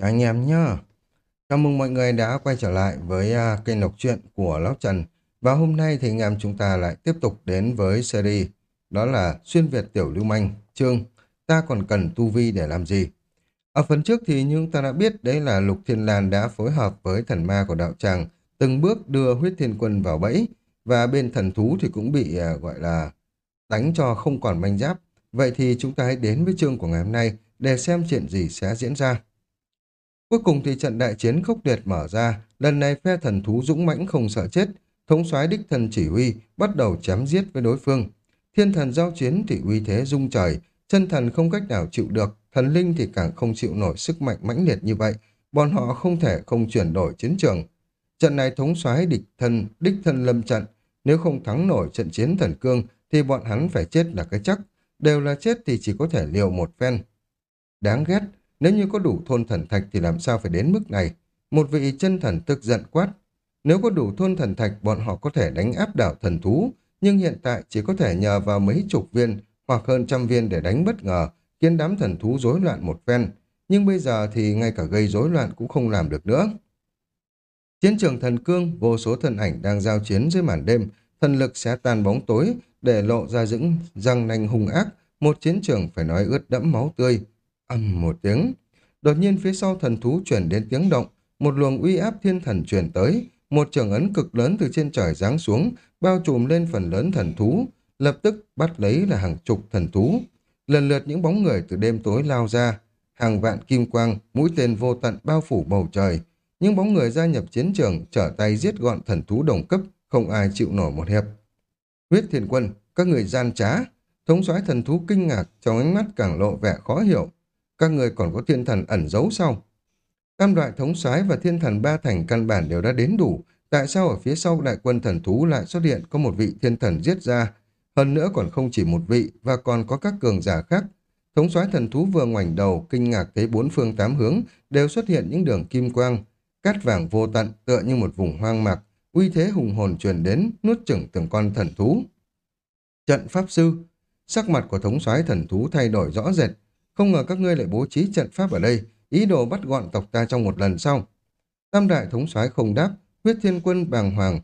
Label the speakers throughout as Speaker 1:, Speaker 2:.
Speaker 1: Chào anh em nhá. Chào mừng mọi người đã quay trở lại với uh, kênh đọc truyện của Lão Trần. Và hôm nay thì anh em chúng ta lại tiếp tục đến với series đó là Xuyên Việt Tiểu Lưu Manh, chương Ta còn cần tu vi để làm gì? Ở phần trước thì như ta đã biết đấy là Lục Thiên Lan đã phối hợp với thần ma của đạo tràng từng bước đưa huyết thiên quân vào bẫy và bên thần thú thì cũng bị uh, gọi là đánh cho không còn manh giáp. Vậy thì chúng ta hãy đến với chương của ngày hôm nay để xem chuyện gì sẽ diễn ra. Cuối cùng thì trận đại chiến khốc liệt mở ra, lần này phe thần thú dũng mãnh không sợ chết, thống soái đích thần chỉ huy bắt đầu chém giết với đối phương. Thiên thần giao chiến thì uy thế rung trời, chân thần không cách nào chịu được, thần linh thì càng không chịu nổi sức mạnh mãnh liệt như vậy, bọn họ không thể không chuyển đổi chiến trường. Trận này thống soái địch thần, đích thần lâm trận, nếu không thắng nổi trận chiến thần cương thì bọn hắn phải chết là cái chắc, đều là chết thì chỉ có thể liều một phen. Đáng ghét, nếu như có đủ thôn thần thạch thì làm sao phải đến mức này? Một vị chân thần tức giận quát. Nếu có đủ thôn thần thạch, bọn họ có thể đánh áp đảo thần thú, nhưng hiện tại chỉ có thể nhờ vào mấy chục viên hoặc hơn trăm viên để đánh bất ngờ, khiến đám thần thú rối loạn một phen. Nhưng bây giờ thì ngay cả gây rối loạn cũng không làm được nữa. Chiến trường thần cương, vô số thân ảnh đang giao chiến dưới màn đêm, thần lực sẽ tan bóng tối để lộ ra những răng nanh hung ác, một chiến trường phải nói ướt đẫm máu tươi, Âm một tiếng. Đột nhiên phía sau thần thú chuyển đến tiếng động, một luồng uy áp thiên thần truyền tới, một trường ấn cực lớn từ trên trời giáng xuống, bao trùm lên phần lớn thần thú, lập tức bắt lấy là hàng chục thần thú. Lần lượt những bóng người từ đêm tối lao ra, hàng vạn kim quang, mũi tên vô tận bao phủ bầu trời. Những bóng người gia nhập chiến trường trở tay giết gọn thần thú đồng cấp, không ai chịu nổi một hiệp. Huyết thiên quân, các người gian trá, thống soái thần thú kinh ngạc, trong ánh mắt càng lộ vẻ khó hiểu. Các người còn có thiên thần ẩn giấu sau. Tam loại thống soái và thiên thần ba thành căn bản đều đã đến đủ. Tại sao ở phía sau đại quân thần thú lại xuất hiện có một vị thiên thần giết ra? Hơn nữa còn không chỉ một vị và còn có các cường giả khác. Thống soái thần thú vừa ngoảnh đầu, kinh ngạc thấy bốn phương tám hướng đều xuất hiện những đường kim quang. Cát vàng vô tận tựa như một vùng hoang mạc, uy thế hùng hồn truyền đến, nuốt chửng từng con thần thú. Trận Pháp Sư Sắc mặt của thống soái thần thú thay đổi rõ rệt, không ngờ các ngươi lại bố trí trận pháp ở đây, ý đồ bắt gọn tộc ta trong một lần sau. Tam đại thống soái không đáp, huyết thiên quân bàng hoàng.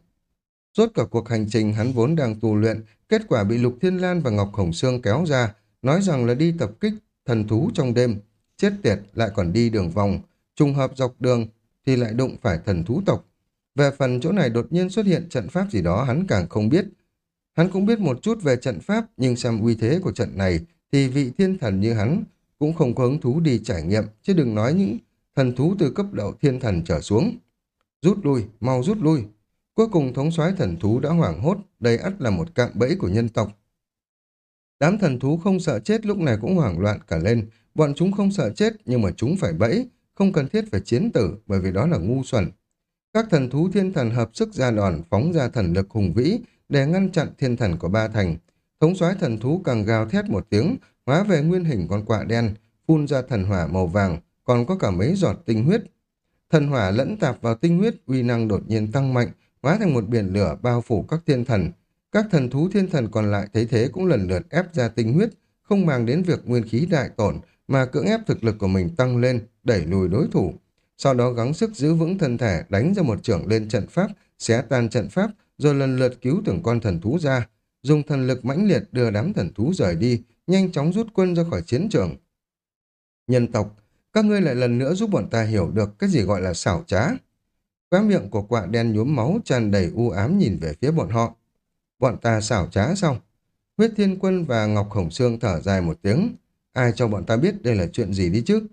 Speaker 1: Rốt cả cuộc hành trình hắn vốn đang tu luyện, kết quả bị Lục Thiên Lan và Ngọc Hồng Sương kéo ra, nói rằng là đi tập kích thần thú trong đêm. Chết tiệt lại còn đi đường vòng, trùng hợp dọc đường thì lại đụng phải thần thú tộc. Về phần chỗ này đột nhiên xuất hiện trận pháp gì đó hắn càng không biết. Hắn cũng biết một chút về trận pháp, nhưng xem uy thế của trận này thì vị thiên thần như hắn cũng không có hứng thú đi trải nghiệm, chứ đừng nói những thần thú từ cấp độ thiên thần trở xuống. Rút lui, mau rút lui. Cuối cùng thống soái thần thú đã hoảng hốt, đây ắt là một cạm bẫy của nhân tộc. Đám thần thú không sợ chết lúc này cũng hoảng loạn cả lên, bọn chúng không sợ chết nhưng mà chúng phải bẫy, không cần thiết phải chiến tử bởi vì đó là ngu xuẩn. Các thần thú thiên thần hợp sức ra đòn phóng ra thần lực hùng vĩ để ngăn chặn thiên thần của ba thành. Thống soái thần thú càng gào thét một tiếng, hóa về nguyên hình con quạ đen, phun ra thần hỏa màu vàng, còn có cả mấy giọt tinh huyết. Thần hỏa lẫn tạp vào tinh huyết, uy năng đột nhiên tăng mạnh, hóa thành một biển lửa bao phủ các thiên thần. Các thần thú thiên thần còn lại thấy thế cũng lần lượt ép ra tinh huyết, không mang đến việc nguyên khí đại tổn, mà cưỡng ép thực lực của mình tăng lên, đẩy lùi đối thủ. Sau đó gắng sức giữ vững thân thể, đánh ra một trưởng lên trận pháp, xé tan trận pháp, rồi lần lượt cứu từng con thần thú ra, dùng thần lực mãnh liệt đưa đám thần thú rời đi, nhanh chóng rút quân ra khỏi chiến trường. Nhân tộc, các ngươi lại lần nữa giúp bọn ta hiểu được cái gì gọi là xảo trá. Khóe miệng của quạ đen nhuốm máu tràn đầy u ám nhìn về phía bọn họ. Bọn ta xảo trá xong. Huyết Thiên Quân và Ngọc Hồng Sương thở dài một tiếng. Ai cho bọn ta biết đây là chuyện gì đi chứ?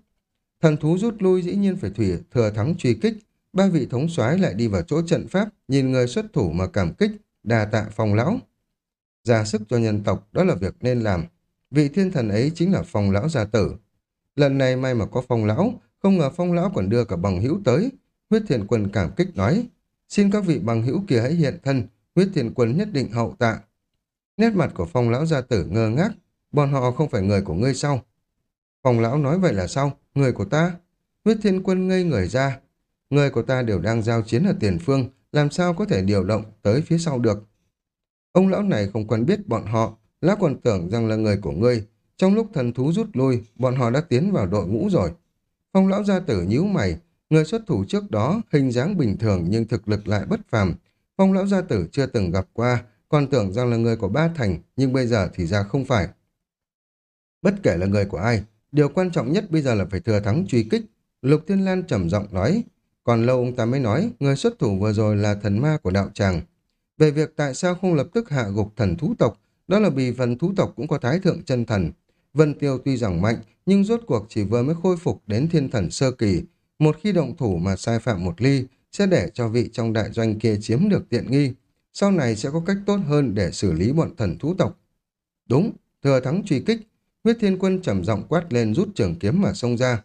Speaker 1: Thần thú rút lui dĩ nhiên phải thủy thừa thắng truy kích. Ba vị thống soái lại đi vào chỗ trận pháp, nhìn người xuất thủ mà cảm kích, đà tạ phòng lão. Ra sức cho nhân tộc, đó là việc nên làm. Vị thiên thần ấy chính là phong lão gia tử. Lần này may mà có phong lão, không ngờ phong lão còn đưa cả bằng hữu tới. Huyết thiền quân cảm kích nói, xin các vị bằng hữu kia hãy hiện thân, huyết thiền quân nhất định hậu tạ. Nét mặt của phong lão gia tử ngơ ngác, bọn họ không phải người của ngươi sao? Phong lão nói vậy là sao? Người của ta? Huyết thiên quân ngây người ra. Người của ta đều đang giao chiến ở tiền phương, làm sao có thể điều động tới phía sau được? Ông lão này không quen biết bọn họ, lão còn tưởng rằng là người của ngươi, trong lúc thần thú rút lui, bọn họ đã tiến vào đội ngũ rồi. Phong lão gia tử nhíu mày, người xuất thủ trước đó hình dáng bình thường nhưng thực lực lại bất phàm. Phong lão gia tử chưa từng gặp qua, còn tưởng rằng là người của Ba Thành, nhưng bây giờ thì ra không phải. Bất kể là người của ai, điều quan trọng nhất bây giờ là phải thừa thắng truy kích. Lục Thiên Lan trầm giọng nói, còn lâu ông ta mới nói, người xuất thủ vừa rồi là thần ma của đạo tràng. Về việc tại sao không lập tức hạ gục thần thú tộc, đó là vì phần thú tộc cũng có thái thượng chân thần. Vân Tiêu tuy rằng mạnh, nhưng rốt cuộc chỉ vừa mới khôi phục đến thiên thần sơ kỳ. Một khi động thủ mà sai phạm một ly, sẽ để cho vị trong đại doanh kia chiếm được tiện nghi. Sau này sẽ có cách tốt hơn để xử lý bọn thần thú tộc. Đúng, thừa thắng truy kích, huyết thiên quân trầm giọng quát lên rút trường kiếm mà xông ra.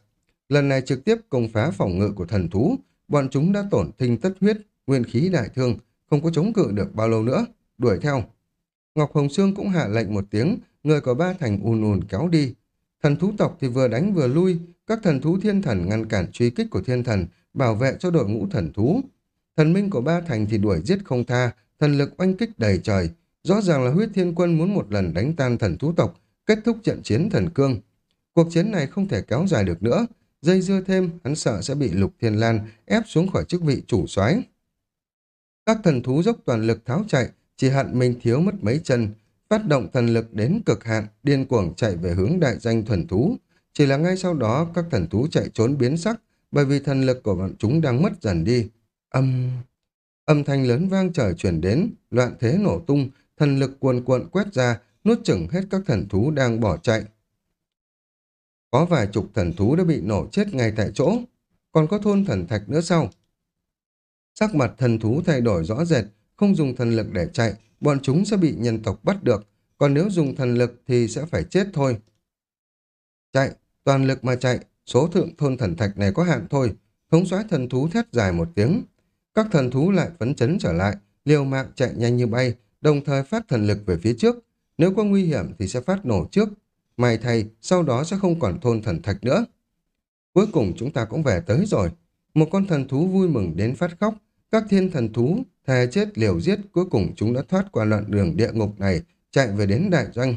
Speaker 1: Lần này trực tiếp công phá phòng ngự của thần thú, bọn chúng đã tổn thinh tất huyết, nguyên khí đại thương, không có chống cự được bao lâu nữa, đuổi theo. Ngọc Hồng Sương cũng hạ lệnh một tiếng, người của ba thành ùn ùn kéo đi. Thần thú tộc thì vừa đánh vừa lui, các thần thú thiên thần ngăn cản truy kích của thiên thần, bảo vệ cho đội ngũ thần thú. Thần minh của ba thành thì đuổi giết không tha, thần lực oanh kích đầy trời. Rõ ràng là huyết thiên quân muốn một lần đánh tan thần thú tộc, kết thúc trận chiến thần cương. Cuộc chiến này không thể kéo dài được nữa, dây dưa thêm, hắn sợ sẽ bị Lục Thiên Lan ép xuống khỏi chức vị chủ soái. Các thần thú dốc toàn lực tháo chạy, chỉ hận mình thiếu mất mấy chân, phát động thần lực đến cực hạn, điên cuồng chạy về hướng đại danh thuần thú. Chỉ là ngay sau đó các thần thú chạy trốn biến sắc, bởi vì thần lực của bọn chúng đang mất dần đi. Âm... Âm thanh lớn vang trời chuyển đến, loạn thế nổ tung, thần lực cuồn cuộn quét ra, nuốt chửng hết các thần thú đang bỏ chạy. Có vài chục thần thú đã bị nổ chết ngay tại chỗ, còn có thôn thần thạch nữa sau. Sắc mặt thần thú thay đổi rõ rệt, không dùng thần lực để chạy, bọn chúng sẽ bị nhân tộc bắt được, còn nếu dùng thần lực thì sẽ phải chết thôi. Chạy, toàn lực mà chạy, số thượng thôn thần thạch này có hạn thôi, thống soái thần thú thét dài một tiếng. Các thần thú lại phấn chấn trở lại, liều mạng chạy nhanh như bay, đồng thời phát thần lực về phía trước. Nếu có nguy hiểm thì sẽ phát nổ trước. May thay, sau đó sẽ không còn thôn thần thạch nữa. Cuối cùng chúng ta cũng về tới rồi. Một con thần thú vui mừng đến phát khóc. Các thiên thần thú thề chết liều giết, cuối cùng chúng đã thoát qua đoạn đường địa ngục này, chạy về đến đại doanh.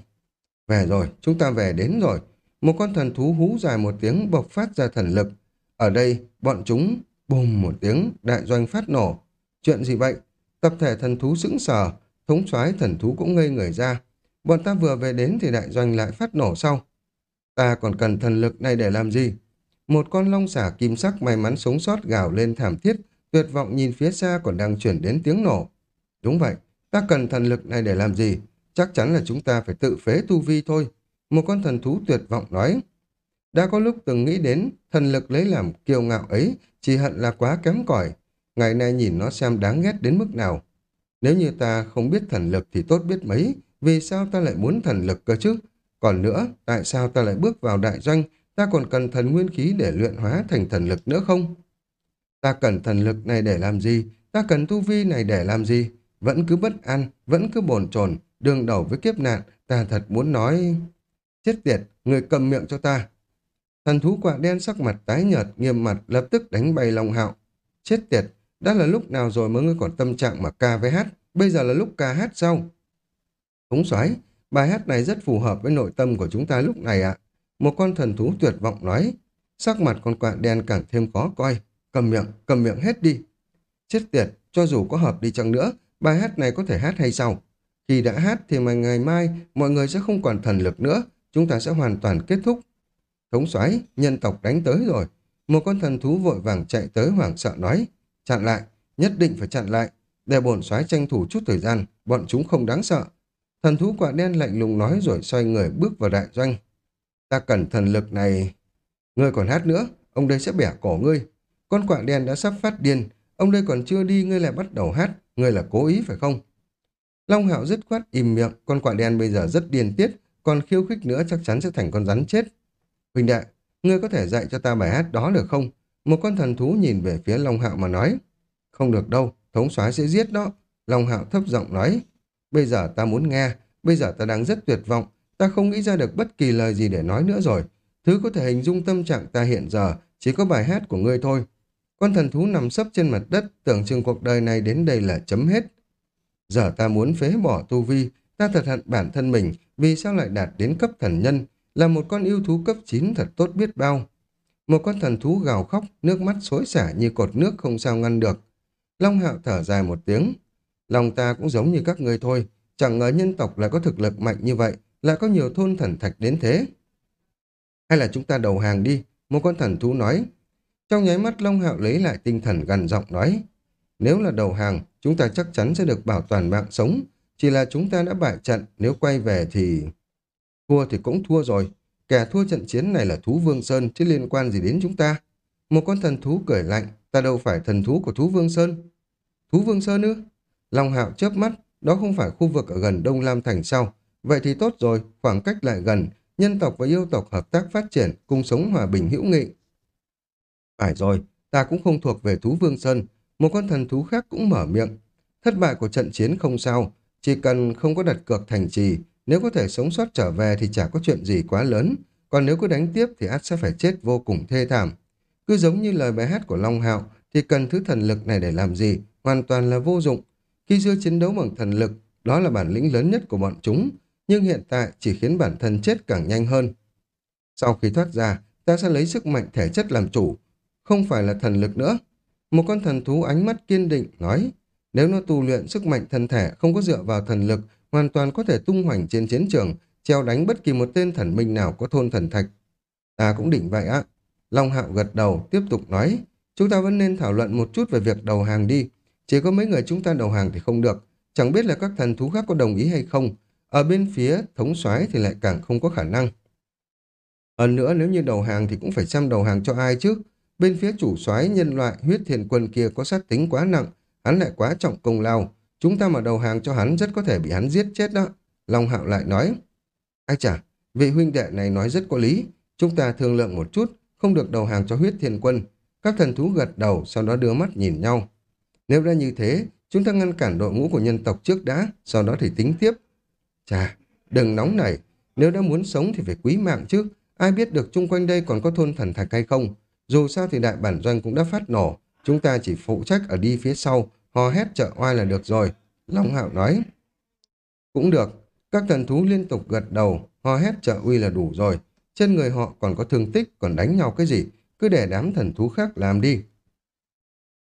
Speaker 1: Về rồi, chúng ta về đến rồi. Một con thần thú hú dài một tiếng bộc phát ra thần lực. Ở đây, bọn chúng bùm một tiếng, đại doanh phát nổ. Chuyện gì vậy? Tập thể thần thú sững sờ, thống soái thần thú cũng ngây người ra. Bọn ta vừa về đến thì đại doanh lại phát nổ sau. Ta còn cần thần lực này để làm gì? Một con long xả kim sắc may mắn sống sót gào lên thảm thiết, tuyệt vọng nhìn phía xa còn đang chuyển đến tiếng nổ. Đúng vậy, ta cần thần lực này để làm gì? Chắc chắn là chúng ta phải tự phế tu vi thôi. Một con thần thú tuyệt vọng nói. Đã có lúc từng nghĩ đến thần lực lấy làm kiêu ngạo ấy, chỉ hận là quá kém cỏi. Ngày nay nhìn nó xem đáng ghét đến mức nào. Nếu như ta không biết thần lực thì tốt biết mấy, vì sao ta lại muốn thần lực cơ chứ? Còn nữa, tại sao ta lại bước vào đại doanh, ta còn cần thần nguyên khí để luyện hóa thành thần lực nữa không? Ta cần thần lực này để làm gì? Ta cần tu vi này để làm gì? Vẫn cứ bất an, vẫn cứ bồn chồn đương đầu với kiếp nạn, ta thật muốn nói... Chết tiệt, người cầm miệng cho ta. Thần thú quạ đen sắc mặt tái nhợt, nghiêm mặt, lập tức đánh bay Long Hạo. Chết tiệt, đã là lúc nào rồi mới ngươi còn tâm trạng mà ca với hát, bây giờ là lúc ca hát sau. Thống xoáy bài hát này rất phù hợp với nội tâm của chúng ta lúc này ạ. Một con thần thú tuyệt vọng nói, sắc mặt con quạ đen càng thêm khó coi. Cầm miệng, cầm miệng hết đi. Chết tiệt, cho dù có hợp đi chăng nữa, bài hát này có thể hát hay sao? Khi đã hát thì mà ngày mai mọi người sẽ không còn thần lực nữa, chúng ta sẽ hoàn toàn kết thúc. Thống soái nhân tộc đánh tới rồi. Một con thần thú vội vàng chạy tới hoảng sợ nói, chặn lại, nhất định phải chặn lại, để bổn soái tranh thủ chút thời gian, bọn chúng không đáng sợ. Thần thú quả đen lạnh lùng nói rồi xoay người bước vào đại doanh. Ta cần thần lực này. Ngươi còn hát nữa, ông đây sẽ bẻ cổ ngươi. Con quạ đen đã sắp phát điên, ông đây còn chưa đi, ngươi lại bắt đầu hát, ngươi là cố ý phải không? Long Hạo dứt khoát im miệng, con quạ đen bây giờ rất điên tiết, còn khiêu khích nữa chắc chắn sẽ thành con rắn chết. Huỳnh đại, ngươi có thể dạy cho ta bài hát đó được không? Một con thần thú nhìn về phía Long Hạo mà nói. Không được đâu, thống soái sẽ giết đó. Long Hạo thấp giọng nói. Bây giờ ta muốn nghe, bây giờ ta đang rất tuyệt vọng, ta không nghĩ ra được bất kỳ lời gì để nói nữa rồi. Thứ có thể hình dung tâm trạng ta hiện giờ chỉ có bài hát của ngươi thôi. Con thần thú nằm sấp trên mặt đất, tưởng chừng cuộc đời này đến đây là chấm hết. Giờ ta muốn phế bỏ tu vi, ta thật hận bản thân mình, vì sao lại đạt đến cấp thần nhân, là một con yêu thú cấp 9 thật tốt biết bao. Một con thần thú gào khóc, nước mắt xối xả như cột nước không sao ngăn được. Long hạo thở dài một tiếng. Lòng ta cũng giống như các người thôi, chẳng ngờ nhân tộc lại có thực lực mạnh như vậy, lại có nhiều thôn thần thạch đến thế. Hay là chúng ta đầu hàng đi, một con thần thú nói. Trong nháy mắt Long Hạo lấy lại tinh thần gần giọng nói. Nếu là đầu hàng, chúng ta chắc chắn sẽ được bảo toàn mạng sống. Chỉ là chúng ta đã bại trận, nếu quay về thì... Thua thì cũng thua rồi. Kẻ thua trận chiến này là thú Vương Sơn, chứ liên quan gì đến chúng ta. Một con thần thú cười lạnh, ta đâu phải thần thú của thú Vương Sơn. Thú Vương Sơn ư? Long Hạo chớp mắt, đó không phải khu vực ở gần Đông Lam Thành sao? Vậy thì tốt rồi, khoảng cách lại gần, nhân tộc và yêu tộc hợp tác phát triển, cùng sống hòa bình hữu nghị. Phải rồi, ta cũng không thuộc về thú Vương Sơn, một con thần thú khác cũng mở miệng. Thất bại của trận chiến không sao, chỉ cần không có đặt cược thành trì, nếu có thể sống sót trở về thì chả có chuyện gì quá lớn, còn nếu cứ đánh tiếp thì át sẽ phải chết vô cùng thê thảm. Cứ giống như lời bài hát của Long Hạo, thì cần thứ thần lực này để làm gì, hoàn toàn là vô dụng. Khi xưa chiến đấu bằng thần lực, đó là bản lĩnh lớn nhất của bọn chúng, nhưng hiện tại chỉ khiến bản thân chết càng nhanh hơn. Sau khi thoát ra, ta sẽ lấy sức mạnh thể chất làm chủ, không phải là thần lực nữa. Một con thần thú ánh mắt kiên định nói, nếu nó tu luyện sức mạnh thân thể không có dựa vào thần lực, hoàn toàn có thể tung hoành trên chiến trường, treo đánh bất kỳ một tên thần minh nào có thôn thần thạch. Ta cũng định vậy ạ. Long Hạo gật đầu, tiếp tục nói, chúng ta vẫn nên thảo luận một chút về việc đầu hàng đi. Chỉ có mấy người chúng ta đầu hàng thì không được, chẳng biết là các thần thú khác có đồng ý hay không. Ở bên phía thống soái thì lại càng không có khả năng. Hơn nữa nếu như đầu hàng thì cũng phải xem đầu hàng cho ai chứ. Bên phía chủ soái nhân loại huyết thiền quân kia có sát tính quá nặng, hắn lại quá trọng công lao. Chúng ta mà đầu hàng cho hắn rất có thể bị hắn giết chết đó. Long Hạo lại nói, ai chả, vị huynh đệ này nói rất có lý. Chúng ta thương lượng một chút, không được đầu hàng cho huyết thiên quân. Các thần thú gật đầu, sau đó đưa mắt nhìn nhau. Nếu ra như thế, chúng ta ngăn cản đội ngũ của nhân tộc trước đã, sau đó thì tính tiếp. Chà, đừng nóng nảy, nếu đã muốn sống thì phải quý mạng chứ. Ai biết được chung quanh đây còn có thôn thần thạch hay không? Dù sao thì đại bản doanh cũng đã phát nổ, chúng ta chỉ phụ trách ở đi phía sau, hò hét trợ oai là được rồi. Long Hạo nói. Cũng được, các thần thú liên tục gật đầu, hò hét trợ uy là đủ rồi. Trên người họ còn có thương tích, còn đánh nhau cái gì, cứ để đám thần thú khác làm đi.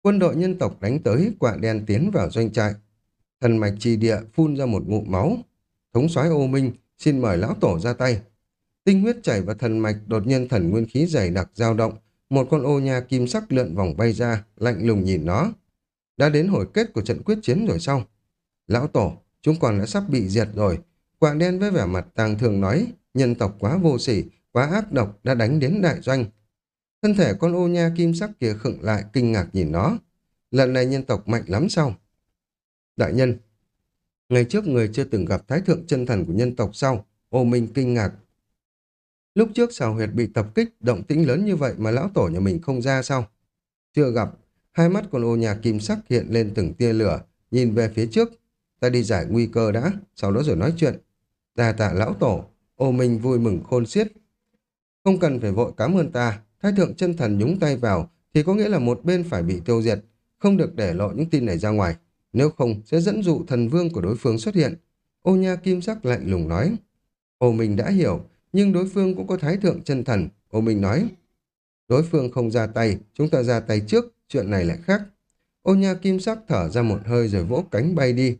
Speaker 1: Quân đội nhân tộc đánh tới, quạ đen tiến vào doanh trại. Thần mạch trì địa phun ra một ngụm máu. Thống soái ô minh, xin mời lão tổ ra tay. Tinh huyết chảy vào thần mạch đột nhiên thần nguyên khí dày đặc dao động, một con ô nha kim sắc lượn vòng bay ra, lạnh lùng nhìn nó. Đã đến hồi kết của trận quyết chiến rồi xong. Lão Tổ, chúng còn đã sắp bị diệt rồi. Quạng đen với vẻ mặt tàng thường nói, nhân tộc quá vô sỉ, quá ác độc đã đánh đến đại doanh. Thân thể con ô nha kim sắc kia khựng lại kinh ngạc nhìn nó. Lần này nhân tộc mạnh lắm sao? Đại nhân, ngày trước người chưa từng gặp thái thượng chân thần của nhân tộc sau, ô minh kinh ngạc Lúc trước xào huyệt bị tập kích, động tĩnh lớn như vậy mà lão tổ nhà mình không ra sao? Chưa gặp, hai mắt con ô nhà kim sắc hiện lên từng tia lửa, nhìn về phía trước. Ta đi giải nguy cơ đã, sau đó rồi nói chuyện. Đà tạ lão tổ, ô mình vui mừng khôn xiết. Không cần phải vội cảm ơn ta, thái thượng chân thần nhúng tay vào thì có nghĩa là một bên phải bị tiêu diệt, không được để lộ những tin này ra ngoài. Nếu không, sẽ dẫn dụ thần vương của đối phương xuất hiện. Ô nha kim sắc lạnh lùng nói. Ô mình đã hiểu, nhưng đối phương cũng có thái thượng chân thần. Ô Minh nói, đối phương không ra tay, chúng ta ra tay trước, chuyện này lại khác. Ô nha kim sắc thở ra một hơi rồi vỗ cánh bay đi.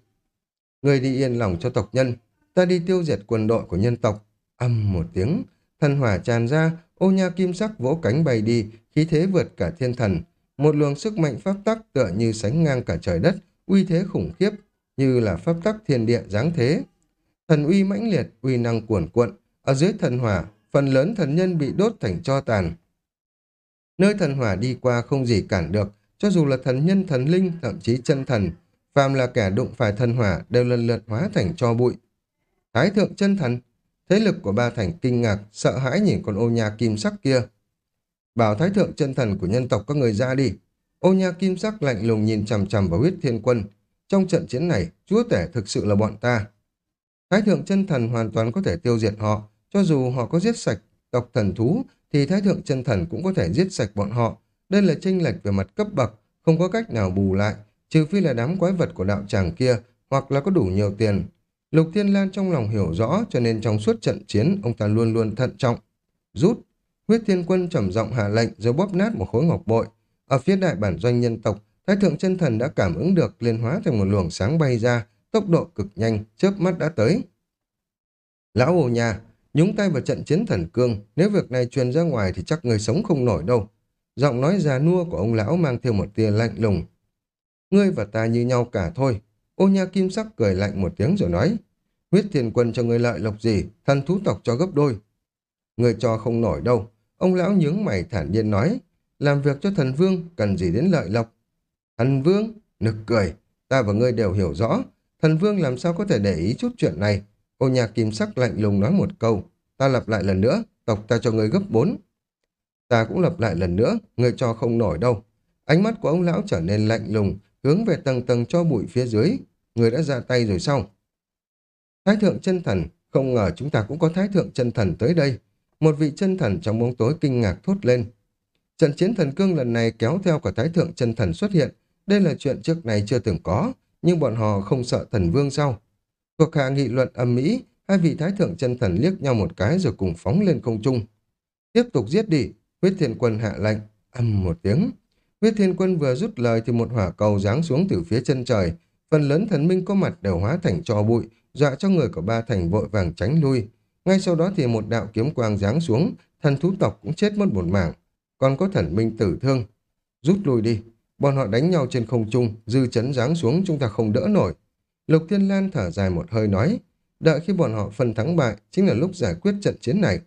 Speaker 1: Người đi yên lòng cho tộc nhân, ta đi tiêu diệt quân đội của nhân tộc. Âm một tiếng, thần hỏa tràn ra, ô nha kim sắc vỗ cánh bay đi, khí thế vượt cả thiên thần. Một luồng sức mạnh pháp tắc tựa như sánh ngang cả trời đất, uy thế khủng khiếp, như là pháp tắc thiên địa giáng thế. Thần uy mãnh liệt, uy năng cuồn cuộn, ở dưới thần hỏa, phần lớn thần nhân bị đốt thành cho tàn. Nơi thần hỏa đi qua không gì cản được, cho dù là thần nhân thần linh, thậm chí chân thần, phàm là kẻ đụng phải thần hỏa đều lần lượt hóa thành cho bụi. Thái thượng chân thần, thế lực của ba thành kinh ngạc, sợ hãi nhìn con ô nhà kim sắc kia. Bảo thái thượng chân thần của nhân tộc các người ra đi. Ô nhà kim sắc lạnh lùng nhìn chằm chằm vào huyết thiên quân. Trong trận chiến này, chúa tể thực sự là bọn ta. Thái thượng chân thần hoàn toàn có thể tiêu diệt họ, cho dù họ có giết sạch tộc thần thú, thì Thái Thượng chân Thần cũng có thể giết sạch bọn họ. Đây là chênh lệch về mặt cấp bậc, không có cách nào bù lại, trừ phi là đám quái vật của đạo tràng kia, hoặc là có đủ nhiều tiền. Lục Thiên Lan trong lòng hiểu rõ, cho nên trong suốt trận chiến, ông ta luôn luôn thận trọng. Rút, Huyết Thiên Quân trầm giọng hạ lệnh rồi bóp nát một khối ngọc bội. Ở phía đại bản doanh nhân tộc, Thái thượng chân thần đã cảm ứng được liên hóa thành một luồng sáng bay ra, tốc độ cực nhanh, chớp mắt đã tới. Lão hồ nhà, nhúng tay vào trận chiến thần cương, nếu việc này truyền ra ngoài thì chắc người sống không nổi đâu. Giọng nói già nua của ông lão mang theo một tia lạnh lùng. Ngươi và ta như nhau cả thôi. Ô nha kim sắc cười lạnh một tiếng rồi nói. Huyết thiên quân cho ngươi lợi lộc gì, thần thú tộc cho gấp đôi. Ngươi cho không nổi đâu. Ông lão nhướng mày thản nhiên nói. Làm việc cho thần vương cần gì đến lợi lộc. Thần vương, nực cười. Ta và ngươi đều hiểu rõ. Thần vương làm sao có thể để ý chút chuyện này. Ô nhà kim sắc lạnh lùng nói một câu. Ta lặp lại lần nữa, tộc ta cho người gấp bốn. Ta cũng lặp lại lần nữa, người cho không nổi đâu. Ánh mắt của ông lão trở nên lạnh lùng, hướng về tầng tầng cho bụi phía dưới. Người đã ra tay rồi sao? Thái thượng chân thần, không ngờ chúng ta cũng có thái thượng chân thần tới đây. Một vị chân thần trong bóng tối kinh ngạc thốt lên. Trận chiến thần cương lần này kéo theo cả thái thượng chân thần xuất hiện. Đây là chuyện trước này chưa từng có, nhưng bọn họ không sợ thần vương sao? thuộc hạ nghị luận âm mỹ, hai vị thái thượng chân thần liếc nhau một cái rồi cùng phóng lên không trung. Tiếp tục giết đi, huyết thiên quân hạ lệnh, âm một tiếng. Huyết thiên quân vừa rút lời thì một hỏa cầu giáng xuống từ phía chân trời, phần lớn thần minh có mặt đều hóa thành trò bụi, dọa cho người của ba thành vội vàng tránh lui. Ngay sau đó thì một đạo kiếm quang giáng xuống, thần thú tộc cũng chết mất một mảng, còn có thần minh tử thương. Rút lui đi, bọn họ đánh nhau trên không trung, dư chấn giáng xuống chúng ta không đỡ nổi. Lục Thiên Lan thở dài một hơi nói, đợi khi bọn họ phân thắng bại chính là lúc giải quyết trận chiến này.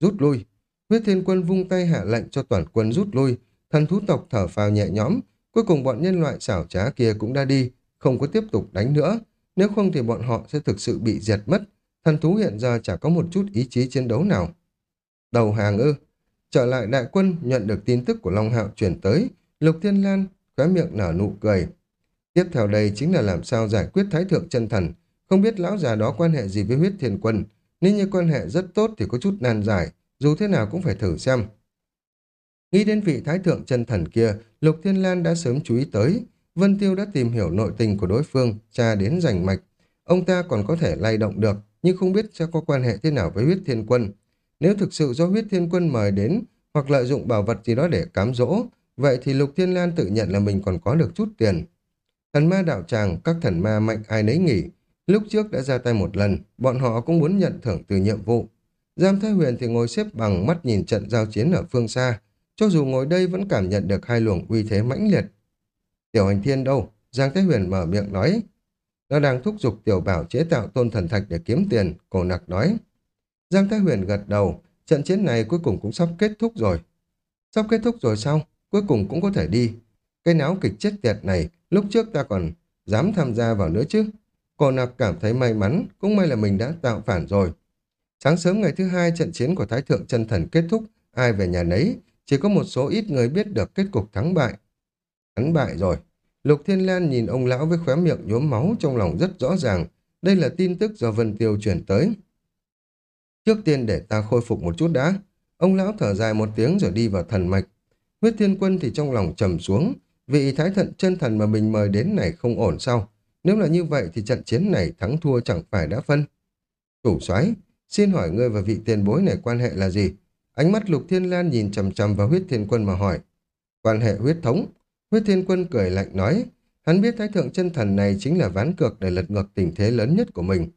Speaker 1: Rút lui, huyết thiên quân vung tay hạ lệnh cho toàn quân rút lui, thần thú tộc thở phào nhẹ nhõm, cuối cùng bọn nhân loại xảo trá kia cũng đã đi, không có tiếp tục đánh nữa, nếu không thì bọn họ sẽ thực sự bị diệt mất, thần thú hiện giờ chả có một chút ý chí chiến đấu nào. Đầu hàng ư, trở lại đại quân nhận được tin tức của Long Hạo chuyển tới, Lục Thiên Lan khóe miệng nở nụ cười. Tiếp theo đây chính là làm sao giải quyết Thái Thượng chân Thần, không biết lão già đó quan hệ gì với huyết thiên quân, nếu như quan hệ rất tốt thì có chút nan giải, dù thế nào cũng phải thử xem. Nghĩ đến vị Thái Thượng chân Thần kia, Lục Thiên Lan đã sớm chú ý tới, Vân Tiêu đã tìm hiểu nội tình của đối phương, tra đến rành mạch. Ông ta còn có thể lay động được, nhưng không biết sẽ có quan hệ thế nào với huyết thiên quân. Nếu thực sự do huyết thiên quân mời đến, hoặc lợi dụng bảo vật gì đó để cám dỗ, vậy thì Lục Thiên Lan tự nhận là mình còn có được chút tiền. Thần ma đạo tràng, các thần ma mạnh ai nấy nghỉ. Lúc trước đã ra tay một lần, bọn họ cũng muốn nhận thưởng từ nhiệm vụ. Giam Thái Huyền thì ngồi xếp bằng mắt nhìn trận giao chiến ở phương xa. Cho dù ngồi đây vẫn cảm nhận được hai luồng uy thế mãnh liệt. Tiểu hành thiên đâu? Giang Thái Huyền mở miệng nói. Nó đang thúc giục tiểu bảo chế tạo tôn thần thạch để kiếm tiền, cổ nặc nói. Giang Thái Huyền gật đầu, trận chiến này cuối cùng cũng sắp kết thúc rồi. Sắp kết thúc rồi sao? Cuối cùng cũng có thể đi. Cái náo kịch chết tiệt này, lúc trước ta còn dám tham gia vào nữa chứ. Cổ nặc cảm thấy may mắn, cũng may là mình đã tạo phản rồi. Sáng sớm ngày thứ hai trận chiến của Thái Thượng chân Thần kết thúc, ai về nhà nấy, chỉ có một số ít người biết được kết cục thắng bại. thắng bại rồi. Lục Thiên Lan nhìn ông lão với khóe miệng nhuốm máu trong lòng rất rõ ràng. Đây là tin tức do Vân Tiêu chuyển tới. Trước tiên để ta khôi phục một chút đã. Ông lão thở dài một tiếng rồi đi vào thần mạch. Huyết Thiên Quân thì trong lòng trầm xuống. Vị thái thận chân thần mà mình mời đến này không ổn sao? Nếu là như vậy thì trận chiến này thắng thua chẳng phải đã phân. Chủ soái, xin hỏi ngươi và vị tiền bối này quan hệ là gì? Ánh mắt Lục Thiên Lan nhìn trầm trầm vào huyết thiên quân mà hỏi. Quan hệ huyết thống. Huyết thiên quân cười lạnh nói. Hắn biết thái thượng chân thần này chính là ván cược để lật ngược tình thế lớn nhất của mình.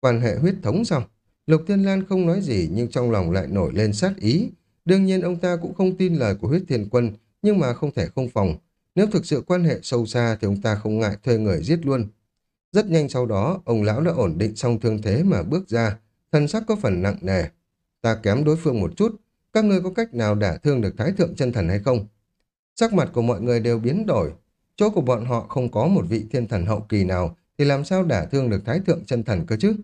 Speaker 1: Quan hệ huyết thống sao? Lục Thiên Lan không nói gì nhưng trong lòng lại nổi lên sát ý. Đương nhiên ông ta cũng không tin lời của huyết thiên quân, nhưng mà không thể không phòng. Nếu thực sự quan hệ sâu xa thì ông ta không ngại thuê người giết luôn. Rất nhanh sau đó, ông lão đã ổn định xong thương thế mà bước ra. thân sắc có phần nặng nề. Ta kém đối phương một chút. Các ngươi có cách nào đả thương được thái thượng chân thần hay không? Sắc mặt của mọi người đều biến đổi. Chỗ của bọn họ không có một vị thiên thần hậu kỳ nào thì làm sao đả thương được thái thượng chân thần cơ chứ?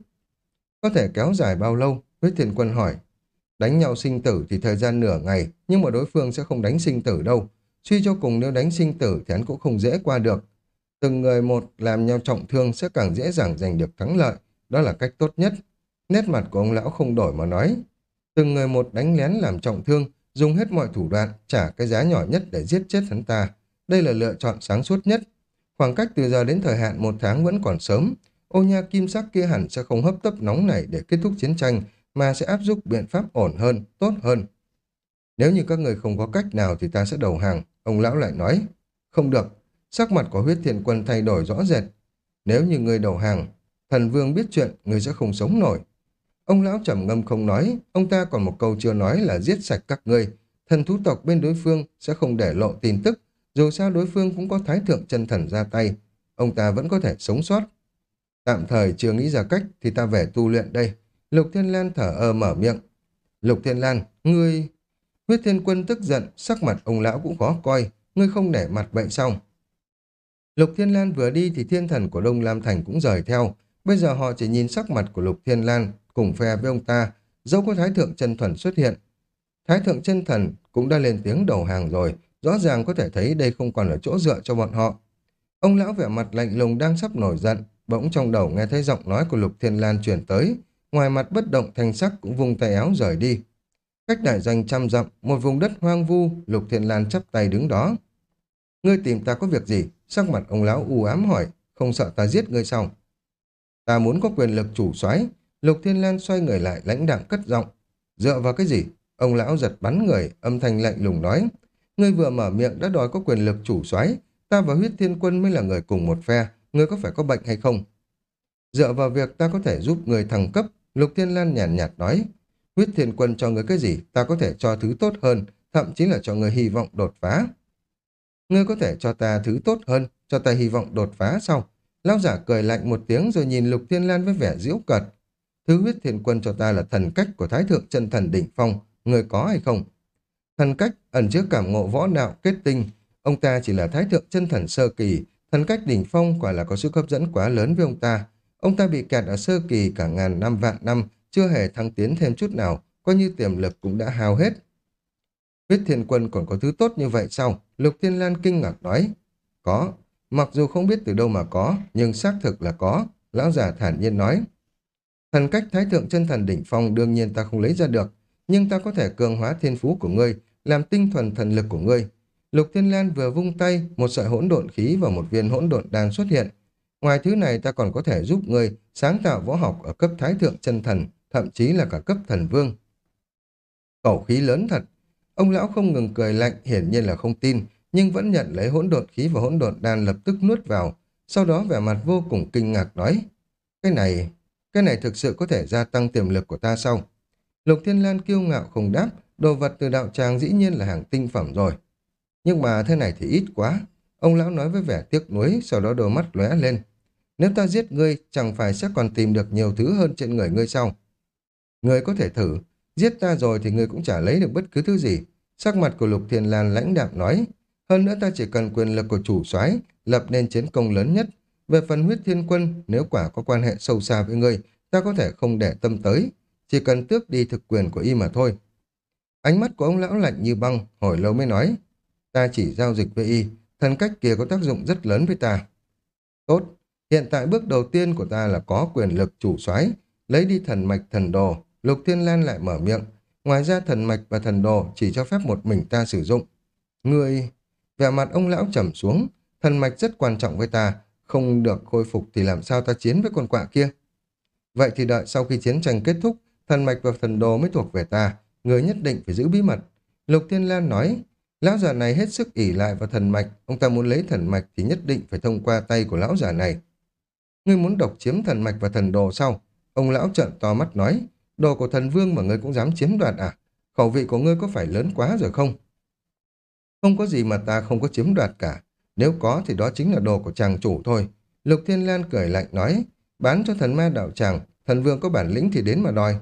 Speaker 1: Có thể kéo dài bao lâu? Huyết thiên quân hỏi. Đánh nhau sinh tử thì thời gian nửa ngày, nhưng mà đối phương sẽ không đánh sinh tử đâu. Suy cho cùng nếu đánh sinh tử thì hắn cũng không dễ qua được. Từng người một làm nhau trọng thương sẽ càng dễ dàng giành được thắng lợi. Đó là cách tốt nhất. Nét mặt của ông lão không đổi mà nói. Từng người một đánh lén làm trọng thương, dùng hết mọi thủ đoạn, trả cái giá nhỏ nhất để giết chết hắn ta. Đây là lựa chọn sáng suốt nhất. Khoảng cách từ giờ đến thời hạn một tháng vẫn còn sớm. Ô nha kim sắc kia hẳn sẽ không hấp tấp nóng này để kết thúc chiến tranh, mà sẽ áp dụng biện pháp ổn hơn, tốt hơn. Nếu như các người không có cách nào thì ta sẽ đầu hàng. Ông lão lại nói. Không được. Sắc mặt của huyết thiên quân thay đổi rõ rệt. Nếu như người đầu hàng, thần vương biết chuyện, người sẽ không sống nổi. Ông lão trầm ngâm không nói, ông ta còn một câu chưa nói là giết sạch các ngươi. Thần thú tộc bên đối phương sẽ không để lộ tin tức, dù sao đối phương cũng có thái thượng chân thần ra tay, ông ta vẫn có thể sống sót. Tạm thời chưa nghĩ ra cách thì ta về tu luyện đây. Lục Thiên Lan thở ơ mở miệng. Lục Thiên Lan, ngươi... Huyết Thiên Quân tức giận, sắc mặt ông lão cũng khó coi, ngươi không để mặt bệnh xong. Lục Thiên Lan vừa đi thì thiên thần của Đông Lam Thành cũng rời theo. Bây giờ họ chỉ nhìn sắc mặt của Lục Thiên Lan cùng phe với ông ta, dẫu có Thái Thượng chân Thần xuất hiện. Thái Thượng chân Thần cũng đã lên tiếng đầu hàng rồi, rõ ràng có thể thấy đây không còn là chỗ dựa cho bọn họ. Ông lão vẻ mặt lạnh lùng đang sắp nổi giận, bỗng trong đầu nghe thấy giọng nói của Lục Thiên Lan truyền tới, ngoài mặt bất động thành sắc cũng vung tay áo rời đi. Cách đại danh trăm dặm, một vùng đất hoang vu, Lục Thiên Lan chắp tay đứng đó. Ngươi tìm ta có việc gì? Sắc mặt ông lão u ám hỏi, không sợ ta giết ngươi sao? Ta muốn có quyền lực chủ soái. Lục Thiên Lan xoay người lại lãnh đạm cất giọng. Dựa vào cái gì? Ông lão giật bắn người, âm thanh lạnh lùng nói. Ngươi vừa mở miệng đã đòi có quyền lực chủ soái, ta và huyết thiên quân mới là người cùng một phe, ngươi có phải có bệnh hay không? Dựa vào việc ta có thể giúp người thăng cấp, Lục Thiên Lan nhàn nhạt, nhạt nói. Huyết thiên quân cho ngươi cái gì, ta có thể cho thứ tốt hơn, thậm chí là cho ngươi hy vọng đột phá. Ngươi có thể cho ta thứ tốt hơn, cho ta hy vọng đột phá sau. Lão giả cười lạnh một tiếng rồi nhìn Lục Thiên Lan với vẻ giễu cợt. Thứ huyết thiên quân cho ta là thần cách của Thái Thượng chân Thần Đỉnh Phong, người có hay không? Thần cách ẩn chứa cảm ngộ võ đạo kết tinh, ông ta chỉ là Thái Thượng chân Thần Sơ Kỳ, thần cách Đỉnh Phong quả là có sức hấp dẫn quá lớn với ông ta. Ông ta bị kẹt ở Sơ Kỳ cả ngàn năm vạn năm, chưa hề thăng tiến thêm chút nào, coi như tiềm lực cũng đã hao hết. Huyết thiên quân còn có thứ tốt như vậy sao? Lục Thiên Lan kinh ngạc nói. Có, mặc dù không biết từ đâu mà có, nhưng xác thực là có. Lão già thản nhiên nói. Thần cách Thái Thượng chân Thần Đỉnh Phong đương nhiên ta không lấy ra được, nhưng ta có thể cường hóa thiên phú của ngươi, làm tinh thuần thần lực của ngươi. Lục Thiên Lan vừa vung tay, một sợi hỗn độn khí và một viên hỗn độn đang xuất hiện. Ngoài thứ này ta còn có thể giúp ngươi sáng tạo võ học ở cấp Thái Thượng chân Thần, thậm chí là cả cấp Thần Vương. Khẩu khí lớn thật, Ông lão không ngừng cười lạnh, hiển nhiên là không tin, nhưng vẫn nhận lấy hỗn độn khí và hỗn độn đan lập tức nuốt vào. Sau đó vẻ mặt vô cùng kinh ngạc nói, cái này, cái này thực sự có thể gia tăng tiềm lực của ta sao? Lục Thiên Lan kiêu ngạo không đáp, đồ vật từ đạo tràng dĩ nhiên là hàng tinh phẩm rồi. Nhưng mà thế này thì ít quá. Ông lão nói với vẻ tiếc nuối, sau đó đôi mắt lóe lên. Nếu ta giết ngươi, chẳng phải sẽ còn tìm được nhiều thứ hơn trên người ngươi sao? Ngươi có thể thử, Giết ta rồi thì ngươi cũng chả lấy được bất cứ thứ gì. Sắc mặt của Lục Thiên Lan lãnh đạm nói. Hơn nữa ta chỉ cần quyền lực của chủ soái lập nên chiến công lớn nhất. Về phần huyết thiên quân, nếu quả có quan hệ sâu xa với ngươi, ta có thể không để tâm tới. Chỉ cần tước đi thực quyền của y mà thôi. Ánh mắt của ông lão lạnh như băng, hồi lâu mới nói. Ta chỉ giao dịch với y, thần cách kia có tác dụng rất lớn với ta. Tốt, hiện tại bước đầu tiên của ta là có quyền lực chủ soái lấy đi thần mạch thần đồ, Lục Thiên Lan lại mở miệng. Ngoài ra thần mạch và thần đồ chỉ cho phép một mình ta sử dụng. Người... Vẻ mặt ông lão trầm xuống. Thần mạch rất quan trọng với ta. Không được khôi phục thì làm sao ta chiến với con quạ kia? Vậy thì đợi sau khi chiến tranh kết thúc, thần mạch và thần đồ mới thuộc về ta. Người nhất định phải giữ bí mật. Lục Thiên Lan nói, lão già này hết sức ỉ lại vào thần mạch. Ông ta muốn lấy thần mạch thì nhất định phải thông qua tay của lão già này. Ngươi muốn độc chiếm thần mạch và thần đồ sao? Ông lão trợn to mắt nói, Đồ của thần vương mà ngươi cũng dám chiếm đoạt à? Khẩu vị của ngươi có phải lớn quá rồi không? Không có gì mà ta không có chiếm đoạt cả. Nếu có thì đó chính là đồ của chàng chủ thôi. Lục Thiên Lan cười lạnh nói, bán cho thần ma đạo tràng, thần vương có bản lĩnh thì đến mà đòi.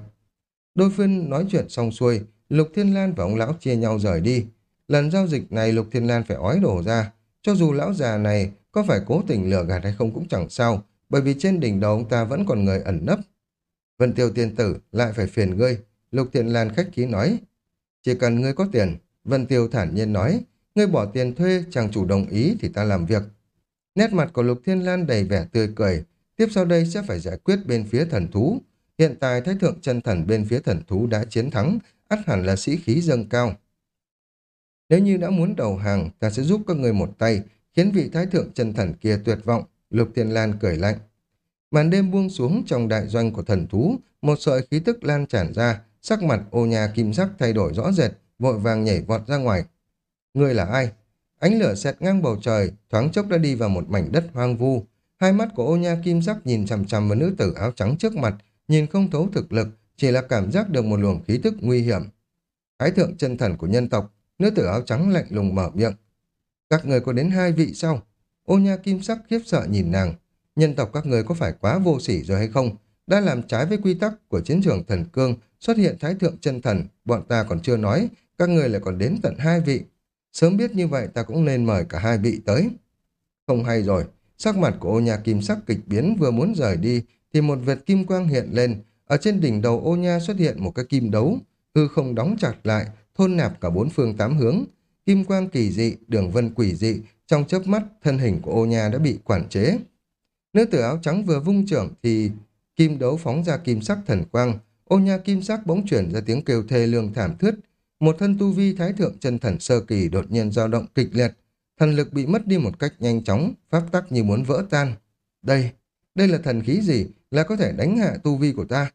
Speaker 1: Đôi phiên nói chuyện xong xuôi, Lục Thiên Lan và ông lão chia nhau rời đi. Lần giao dịch này Lục Thiên Lan phải ói đổ ra. Cho dù lão già này có phải cố tình lừa gạt hay không cũng chẳng sao, bởi vì trên đỉnh đầu ông ta vẫn còn người ẩn nấp. Vân Tiêu tiên tử lại phải phiền ngươi. Lục Thiện Lan khách khí nói. Chỉ cần ngươi có tiền, Vân Tiêu thản nhiên nói. Ngươi bỏ tiền thuê, chàng chủ đồng ý thì ta làm việc. Nét mặt của Lục Thiên Lan đầy vẻ tươi cười. Tiếp sau đây sẽ phải giải quyết bên phía thần thú. Hiện tại Thái Thượng chân Thần bên phía thần thú đã chiến thắng, ắt hẳn là sĩ khí dâng cao. Nếu như đã muốn đầu hàng, ta sẽ giúp các người một tay, khiến vị Thái Thượng chân Thần kia tuyệt vọng. Lục Thiên Lan cười lạnh. Màn đêm buông xuống trong đại doanh của thần thú, một sợi khí tức lan tràn ra, sắc mặt ô nhà kim sắc thay đổi rõ rệt, vội vàng nhảy vọt ra ngoài. Người là ai? Ánh lửa xẹt ngang bầu trời, thoáng chốc đã đi vào một mảnh đất hoang vu. Hai mắt của ô nha kim sắc nhìn chằm chằm vào nữ tử áo trắng trước mặt, nhìn không thấu thực lực, chỉ là cảm giác được một luồng khí tức nguy hiểm. Thái thượng chân thần của nhân tộc, nữ tử áo trắng lạnh lùng mở miệng. Các người có đến hai vị sao? Ô nha kim sắc khiếp sợ nhìn nàng. Nhân tộc các người có phải quá vô sỉ rồi hay không? Đã làm trái với quy tắc của chiến trường thần cương, xuất hiện thái thượng chân thần, bọn ta còn chưa nói, các người lại còn đến tận hai vị. Sớm biết như vậy ta cũng nên mời cả hai vị tới. Không hay rồi, sắc mặt của ô nha kim sắc kịch biến vừa muốn rời đi, thì một vệt kim quang hiện lên, ở trên đỉnh đầu ô nha xuất hiện một cái kim đấu, hư không đóng chặt lại, thôn nạp cả bốn phương tám hướng. Kim quang kỳ dị, đường vân quỷ dị, trong chớp mắt, thân hình của ô nhà đã bị quản chế. Nữ tử áo trắng vừa vung trưởng thì kim đấu phóng ra kim sắc thần quang, ô nhà kim sắc bỗng chuyển ra tiếng kêu thê lương thảm thướt. Một thân tu vi thái thượng chân thần sơ kỳ đột nhiên dao động kịch liệt, thần lực bị mất đi một cách nhanh chóng, pháp tắc như muốn vỡ tan. Đây, đây là thần khí gì, là có thể đánh hạ tu vi của ta.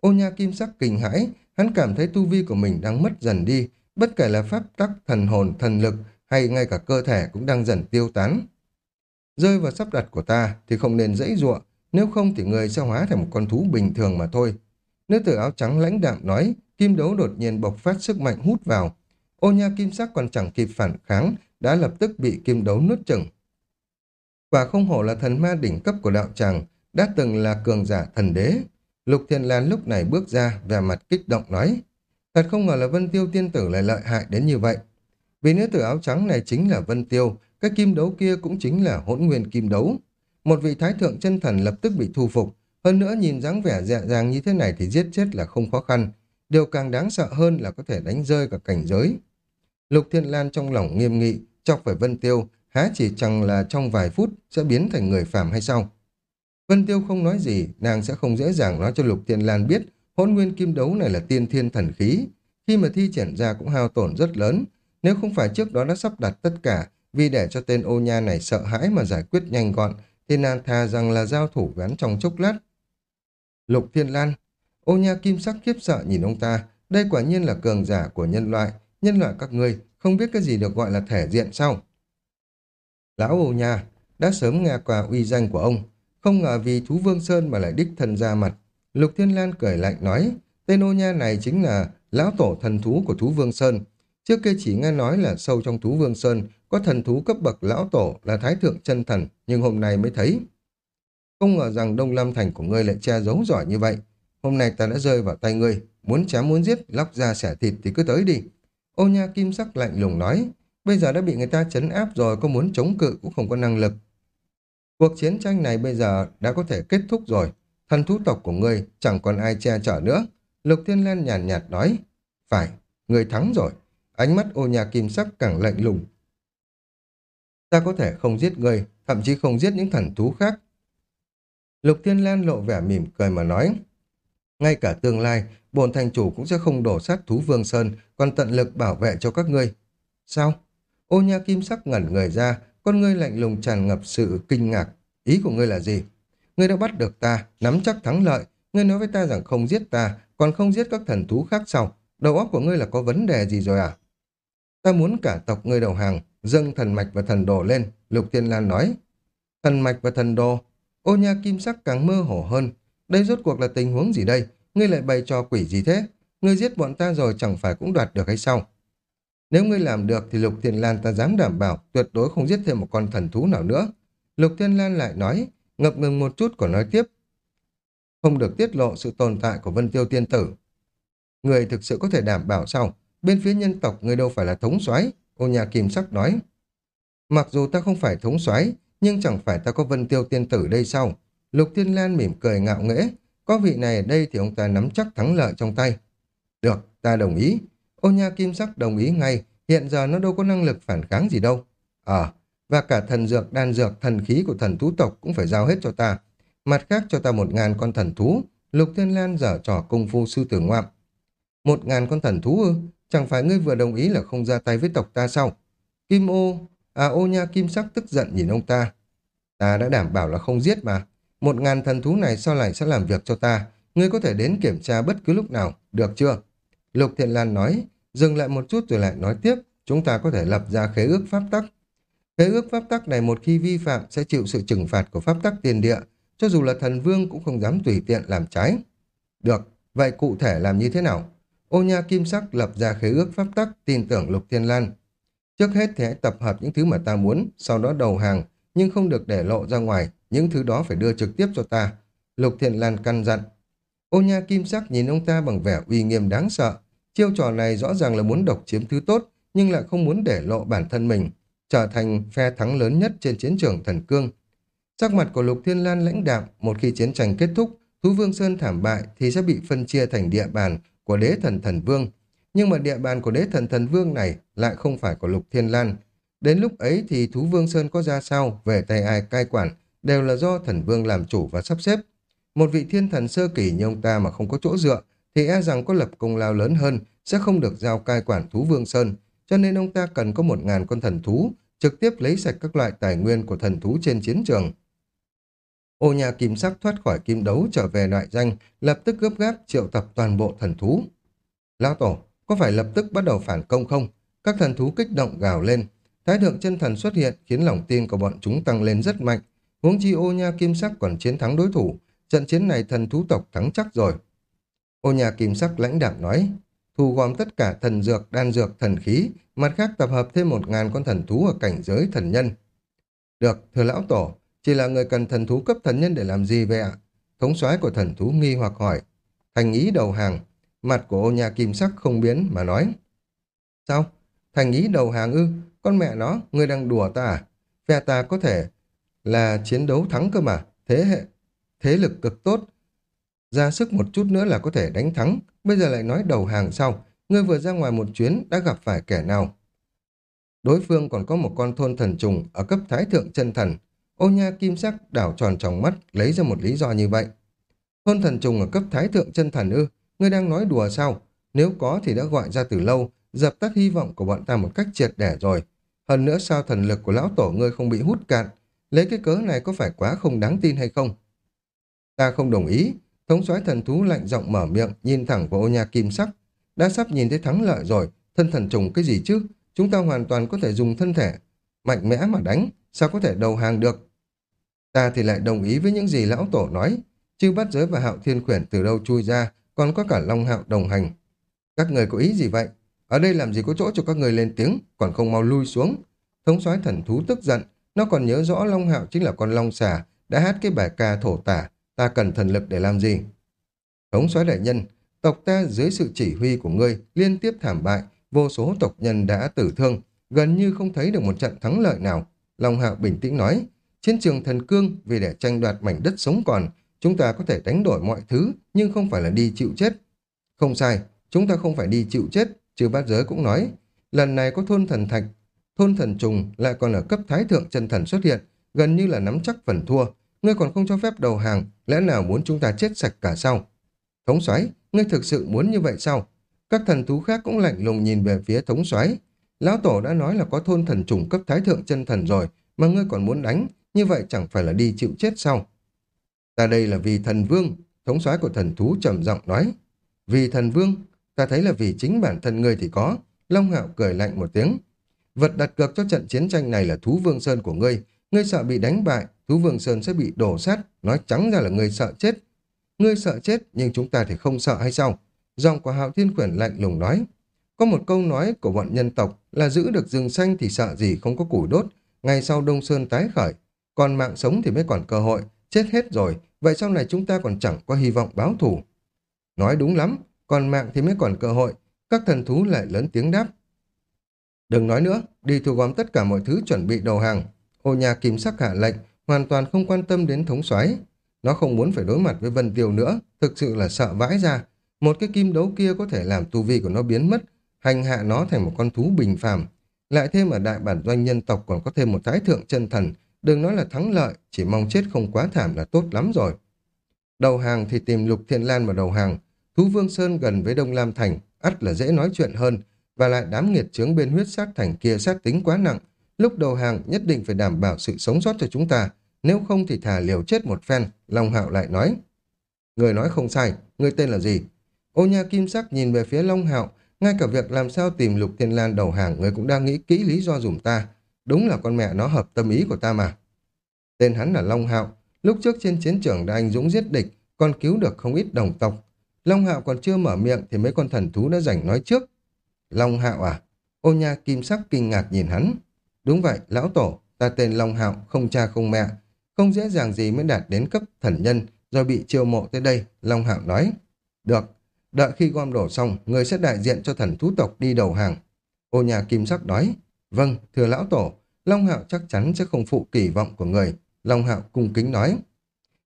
Speaker 1: Ô nha kim sắc kinh hãi, hắn cảm thấy tu vi của mình đang mất dần đi, bất kể là pháp tắc, thần hồn, thần lực hay ngay cả cơ thể cũng đang dần tiêu tán. Rơi vào sắp đặt của ta thì không nên dãy ruộng, nếu không thì người sẽ hóa thành một con thú bình thường mà thôi. Nữ tử áo trắng lãnh đạm nói, kim đấu đột nhiên bộc phát sức mạnh hút vào. Ô nha kim sắc còn chẳng kịp phản kháng, đã lập tức bị kim đấu nuốt chừng. Quả không hổ là thần ma đỉnh cấp của đạo tràng, đã từng là cường giả thần đế. Lục Thiên Lan lúc này bước ra, vẻ mặt kích động nói, thật không ngờ là Vân Tiêu tiên tử lại lợi hại đến như vậy. Vì nữ tử áo trắng này chính là Vân Tiêu, cái kim đấu kia cũng chính là hỗn nguyên kim đấu. Một vị thái thượng chân thần lập tức bị thu phục, hơn nữa nhìn dáng vẻ dẹ dàng như thế này thì giết chết là không khó khăn. Điều càng đáng sợ hơn là có thể đánh rơi cả cảnh giới. Lục Thiên Lan trong lòng nghiêm nghị, chọc phải Vân Tiêu, há chỉ chẳng là trong vài phút sẽ biến thành người phàm hay sao? Vân Tiêu không nói gì, nàng sẽ không dễ dàng nói cho Lục Thiên Lan biết hỗn nguyên kim đấu này là tiên thiên thần khí. Khi mà thi triển ra cũng hao tổn rất lớn, nếu không phải trước đó đã sắp đặt tất cả vì để cho tên ô nha này sợ hãi mà giải quyết nhanh gọn, thì nàng thà rằng là giao thủ gắn trong chốc lát. Lục Thiên Lan, ô nha kim sắc khiếp sợ nhìn ông ta, đây quả nhiên là cường giả của nhân loại, nhân loại các ngươi không biết cái gì được gọi là thể diện sao? Lão ô nha, đã sớm nghe qua uy danh của ông, không ngờ vì thú vương sơn mà lại đích thân ra mặt. Lục Thiên Lan cười lạnh nói, tên ô nha này chính là lão tổ thần thú của thú vương sơn, Trước kia chỉ nghe nói là sâu trong thú vương sơn có thần thú cấp bậc lão tổ là thái thượng chân thần, nhưng hôm nay mới thấy. Không ngờ rằng Đông Lam Thành của ngươi lại che giấu giỏi như vậy. Hôm nay ta đã rơi vào tay ngươi, muốn chém muốn giết, lóc ra xẻ thịt thì cứ tới đi. Ô nha kim sắc lạnh lùng nói, bây giờ đã bị người ta chấn áp rồi, có muốn chống cự cũng không có năng lực. Cuộc chiến tranh này bây giờ đã có thể kết thúc rồi, thần thú tộc của ngươi chẳng còn ai che chở nữa. Lục Thiên Lan nhàn nhạt, nhạt nói, phải, ngươi thắng rồi. Ánh mắt ô nhà kim sắc càng lạnh lùng. Ta có thể không giết người, thậm chí không giết những thần thú khác. Lục Thiên Lan lộ vẻ mỉm cười mà nói. Ngay cả tương lai, bồn thành chủ cũng sẽ không đổ sát thú vương sơn, còn tận lực bảo vệ cho các ngươi. Sao? Ô nha kim sắc ngẩn người ra, con ngươi lạnh lùng tràn ngập sự kinh ngạc. Ý của ngươi là gì? Ngươi đã bắt được ta, nắm chắc thắng lợi. Ngươi nói với ta rằng không giết ta, còn không giết các thần thú khác sao? Đầu óc của ngươi là có vấn đề gì rồi à? Ta muốn cả tộc ngươi đầu hàng, dâng thần mạch và thần đồ lên, Lục Thiên Lan nói. Thần mạch và thần đồ, ô nha kim sắc càng mơ hồ hơn. Đây rốt cuộc là tình huống gì đây? Ngươi lại bày trò quỷ gì thế? Ngươi giết bọn ta rồi chẳng phải cũng đoạt được hay sao? Nếu ngươi làm được thì Lục Thiên Lan ta dám đảm bảo tuyệt đối không giết thêm một con thần thú nào nữa. Lục Thiên Lan lại nói, ngập ngừng một chút còn nói tiếp. Không được tiết lộ sự tồn tại của Vân Tiêu Tiên Tử. Người thực sự có thể đảm bảo sao? Bên phía nhân tộc người đâu phải là thống soái Ô nhà kim sắc nói. Mặc dù ta không phải thống soái nhưng chẳng phải ta có vân tiêu tiên tử đây sao? Lục Thiên Lan mỉm cười ngạo nghễ. Có vị này ở đây thì ông ta nắm chắc thắng lợi trong tay. Được, ta đồng ý. Ô nha kim sắc đồng ý ngay. Hiện giờ nó đâu có năng lực phản kháng gì đâu. Ờ, và cả thần dược, đan dược, thần khí của thần thú tộc cũng phải giao hết cho ta. Mặt khác cho ta một ngàn con thần thú. Lục Thiên Lan dở trò công phu sư tử ngoạm. Một ngàn con thần thú ư? Chẳng phải ngươi vừa đồng ý là không ra tay với tộc ta sao? Kim ô, à ô nha kim sắc tức giận nhìn ông ta. Ta đã đảm bảo là không giết mà. Một ngàn thần thú này sau này sẽ làm việc cho ta. Ngươi có thể đến kiểm tra bất cứ lúc nào, được chưa? Lục Thiện Lan nói, dừng lại một chút rồi lại nói tiếp, chúng ta có thể lập ra khế ước pháp tắc. Khế ước pháp tắc này một khi vi phạm sẽ chịu sự trừng phạt của pháp tắc tiền địa, cho dù là thần vương cũng không dám tùy tiện làm trái. Được, vậy cụ thể làm như thế nào? Ô nha kim sắc lập ra khế ước pháp tắc, tin tưởng Lục Thiên Lan. Trước hết thì hãy tập hợp những thứ mà ta muốn, sau đó đầu hàng, nhưng không được để lộ ra ngoài, những thứ đó phải đưa trực tiếp cho ta. Lục Thiên Lan căn dặn. Ô nha kim sắc nhìn ông ta bằng vẻ uy nghiêm đáng sợ. Chiêu trò này rõ ràng là muốn độc chiếm thứ tốt, nhưng lại không muốn để lộ bản thân mình, trở thành phe thắng lớn nhất trên chiến trường thần cương. Sắc mặt của Lục Thiên Lan lãnh đạm, một khi chiến tranh kết thúc, Thú Vương Sơn thảm bại thì sẽ bị phân chia thành địa bàn của đế thần thần vương. Nhưng mà địa bàn của đế thần thần vương này lại không phải của Lục Thiên Lan. Đến lúc ấy thì Thú Vương Sơn có ra sao, về tay ai cai quản, đều là do thần vương làm chủ và sắp xếp. Một vị thiên thần sơ kỳ như ông ta mà không có chỗ dựa, thì e rằng có lập công lao lớn hơn, sẽ không được giao cai quản Thú Vương Sơn, cho nên ông ta cần có một ngàn con thần thú, trực tiếp lấy sạch các loại tài nguyên của thần thú trên chiến trường. Ô nhà kim sắc thoát khỏi kim đấu trở về đại danh, lập tức gấp gáp triệu tập toàn bộ thần thú. Lão Tổ, có phải lập tức bắt đầu phản công không? Các thần thú kích động gào lên. Thái thượng chân thần xuất hiện khiến lòng tin của bọn chúng tăng lên rất mạnh. Huống chi ô nha kim sắc còn chiến thắng đối thủ. Trận chiến này thần thú tộc thắng chắc rồi. Ô nhà kim sắc lãnh đạm nói, thu gom tất cả thần dược, đan dược, thần khí, mặt khác tập hợp thêm một ngàn con thần thú ở cảnh giới thần nhân. Được, thưa lão tổ, chỉ là người cần thần thú cấp thần nhân để làm gì vậy ạ? Thống soái của thần thú nghi hoặc hỏi. Thành ý đầu hàng. Mặt của ô nhà kim sắc không biến mà nói. Sao? Thành ý đầu hàng ư? Con mẹ nó, ngươi đang đùa ta à? Phe ta có thể là chiến đấu thắng cơ mà. Thế hệ, thế lực cực tốt. Ra sức một chút nữa là có thể đánh thắng. Bây giờ lại nói đầu hàng sau. Ngươi vừa ra ngoài một chuyến đã gặp phải kẻ nào? Đối phương còn có một con thôn thần trùng ở cấp thái thượng chân thần. Ô nha kim sắc đảo tròn trong mắt, lấy ra một lý do như vậy. Thôn thần trùng ở cấp thái thượng chân thần ư, ngươi đang nói đùa sao? Nếu có thì đã gọi ra từ lâu, dập tắt hy vọng của bọn ta một cách triệt để rồi. Hơn nữa sao thần lực của lão tổ ngươi không bị hút cạn? Lấy cái cớ này có phải quá không đáng tin hay không? Ta không đồng ý. Thống soái thần thú lạnh giọng mở miệng, nhìn thẳng vào ô nha kim sắc. Đã sắp nhìn thấy thắng lợi rồi, thân thần trùng cái gì chứ? Chúng ta hoàn toàn có thể dùng thân thể mạnh mẽ mà đánh, sao có thể đầu hàng được? Ta thì lại đồng ý với những gì lão tổ nói. Chư bắt giới và hạo thiên khuyển từ đâu chui ra, còn có cả long hạo đồng hành. Các người có ý gì vậy? Ở đây làm gì có chỗ cho các người lên tiếng, còn không mau lui xuống. Thống soái thần thú tức giận, nó còn nhớ rõ long hạo chính là con long xà, đã hát cái bài ca thổ tả, ta cần thần lực để làm gì? Thống soái đại nhân, tộc ta dưới sự chỉ huy của ngươi liên tiếp thảm bại, vô số tộc nhân đã tử thương, gần như không thấy được một trận thắng lợi nào. Long hạo bình tĩnh nói, Chiến trường thần cương vì để tranh đoạt mảnh đất sống còn, chúng ta có thể đánh đổi mọi thứ, nhưng không phải là đi chịu chết. Không sai, chúng ta không phải đi chịu chết, chứ bát giới cũng nói. Lần này có thôn thần thạch, thôn thần trùng lại còn ở cấp thái thượng chân thần xuất hiện, gần như là nắm chắc phần thua. Ngươi còn không cho phép đầu hàng, lẽ nào muốn chúng ta chết sạch cả sao? Thống soái ngươi thực sự muốn như vậy sao? Các thần thú khác cũng lạnh lùng nhìn về phía thống soái Lão Tổ đã nói là có thôn thần trùng cấp thái thượng chân thần rồi, mà ngươi còn muốn đánh, như vậy chẳng phải là đi chịu chết sao? Ta đây là vì thần vương, thống soái của thần thú trầm giọng nói. Vì thần vương, ta thấy là vì chính bản thân ngươi thì có. Long hạo cười lạnh một tiếng. Vật đặt cược cho trận chiến tranh này là thú vương sơn của ngươi. Ngươi sợ bị đánh bại, thú vương sơn sẽ bị đổ sát. Nói trắng ra là ngươi sợ chết. Ngươi sợ chết, nhưng chúng ta thì không sợ hay sao? Dòng của hạo thiên quyển lạnh lùng nói. Có một câu nói của bọn nhân tộc là giữ được rừng xanh thì sợ gì không có củi đốt. Ngày sau Đông Sơn tái khởi, còn mạng sống thì mới còn cơ hội, chết hết rồi, vậy sau này chúng ta còn chẳng có hy vọng báo thù. Nói đúng lắm, còn mạng thì mới còn cơ hội, các thần thú lại lớn tiếng đáp. Đừng nói nữa, đi thu gom tất cả mọi thứ chuẩn bị đầu hàng. Ô nhà kim sắc hạ lệnh, hoàn toàn không quan tâm đến thống soái Nó không muốn phải đối mặt với Vân Tiêu nữa, thực sự là sợ vãi ra. Một cái kim đấu kia có thể làm tu vi của nó biến mất, hành hạ nó thành một con thú bình phàm. Lại thêm ở đại bản doanh nhân tộc còn có thêm một thái thượng chân thần, Đừng nói là thắng lợi, chỉ mong chết không quá thảm là tốt lắm rồi. Đầu hàng thì tìm Lục Thiên Lan mà đầu hàng. Thú Vương Sơn gần với Đông Lam Thành, ắt là dễ nói chuyện hơn, và lại đám nghiệt chướng bên huyết sát thành kia sát tính quá nặng. Lúc đầu hàng nhất định phải đảm bảo sự sống sót cho chúng ta, nếu không thì thả liều chết một phen, Long Hạo lại nói. Người nói không sai, người tên là gì? Ô nha kim sắc nhìn về phía Long Hạo, ngay cả việc làm sao tìm Lục Thiên Lan đầu hàng người cũng đang nghĩ kỹ lý do dùm ta. Đúng là con mẹ nó hợp tâm ý của ta mà. Tên hắn là Long Hạo, lúc trước trên chiến trường đã anh dũng giết địch, còn cứu được không ít đồng tộc. Long Hạo còn chưa mở miệng thì mấy con thần thú đã giành nói trước. Long Hạo à? Ô nha kim sắc kinh ngạc nhìn hắn. Đúng vậy, lão tổ, ta tên Long Hạo, không cha không mẹ. Không dễ dàng gì mới đạt đến cấp thần nhân, rồi bị chiêu mộ tới đây, Long Hạo nói. Được, đợi khi gom đổ xong, người sẽ đại diện cho thần thú tộc đi đầu hàng. Ô nhà kim sắc nói, vâng, thưa lão tổ, Long Hạo chắc chắn sẽ không phụ kỳ vọng của người. Long Hạo cung kính nói.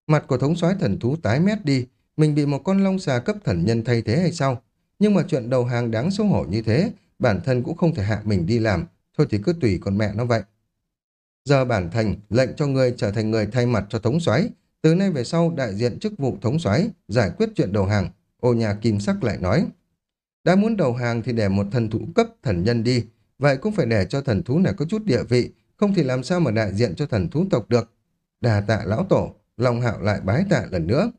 Speaker 1: Mặt của thống soái thần thú tái mét đi, mình bị một con long xà cấp thần nhân thay thế hay sao? Nhưng mà chuyện đầu hàng đáng xấu hổ như thế, bản thân cũng không thể hạ mình đi làm, thôi thì cứ tùy con mẹ nó vậy. Giờ bản thành lệnh cho người trở thành người thay mặt cho thống soái từ nay về sau đại diện chức vụ thống soái giải quyết chuyện đầu hàng, ô nhà kim sắc lại nói. Đã muốn đầu hàng thì để một thần thú cấp thần nhân đi, vậy cũng phải để cho thần thú này có chút địa vị, không thì làm sao mà đại diện cho thần thú tộc được. Đà tạ lão tổ, Long Hạo lại bái tạ lần nữa.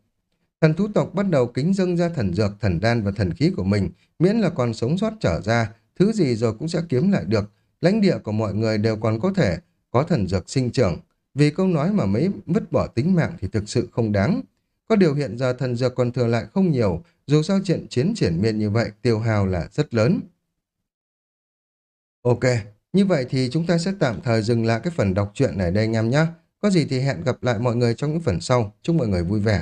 Speaker 1: Thần thú tộc bắt đầu kính dâng ra thần dược, thần đan và thần khí của mình, miễn là còn sống sót trở ra, thứ gì rồi cũng sẽ kiếm lại được. Lãnh địa của mọi người đều còn có thể có thần dược sinh trưởng. Vì câu nói mà mấy vứt bỏ tính mạng thì thực sự không đáng. Có điều hiện giờ thần dược còn thừa lại không nhiều, dù sao chuyện chiến triển miên như vậy tiêu hào là rất lớn. Ok, như vậy thì chúng ta sẽ tạm thời dừng lại cái phần đọc truyện này đây anh em nhé. Có gì thì hẹn gặp lại mọi người trong những phần sau. Chúc mọi người vui vẻ.